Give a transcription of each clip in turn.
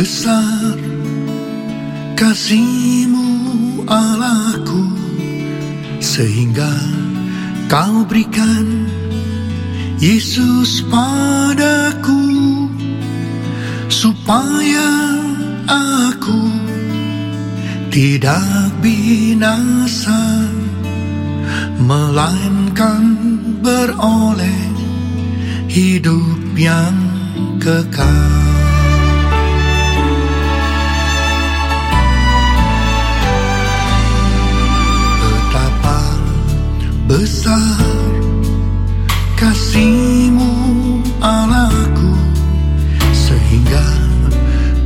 besar kasihmu Allahku Sehingga kau berikan Yesus padaku Supaya aku tidak binasa Melainkan beroleh hidup yang kekal besar kasihmu Allahku sehingga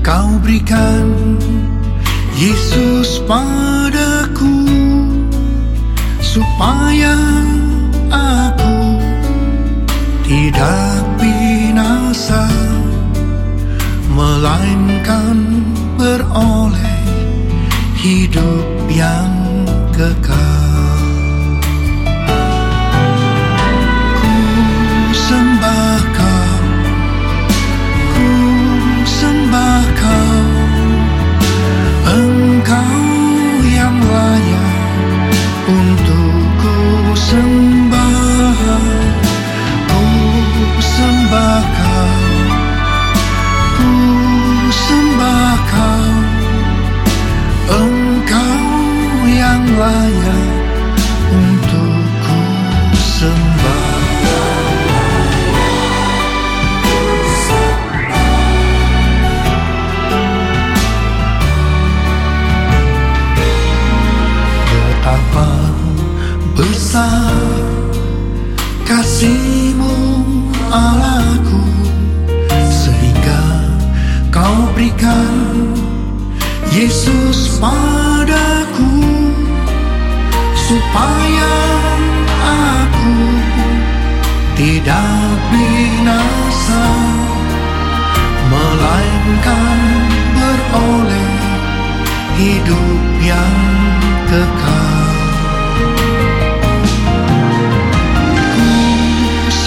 kau berikan Yesus padaku supaya aku tidak binasa melainkan beroleh hidup yang kekal kasihmu Allahku Sehingga kau berikan Yesus padaku supaya aku tidak binasa melainkan beroleh hidup yang kekal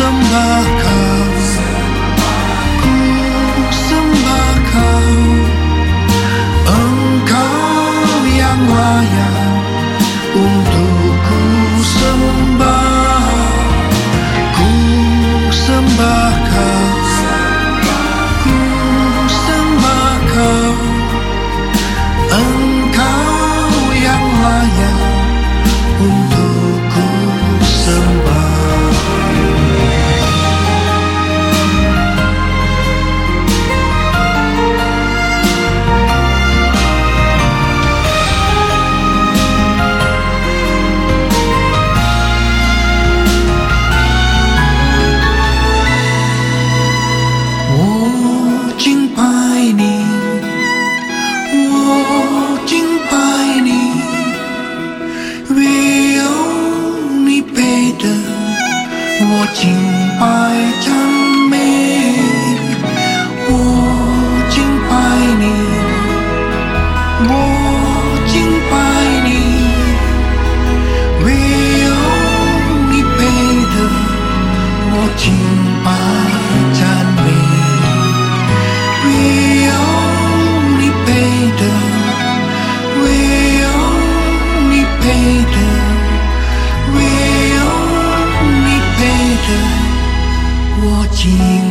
怎么？一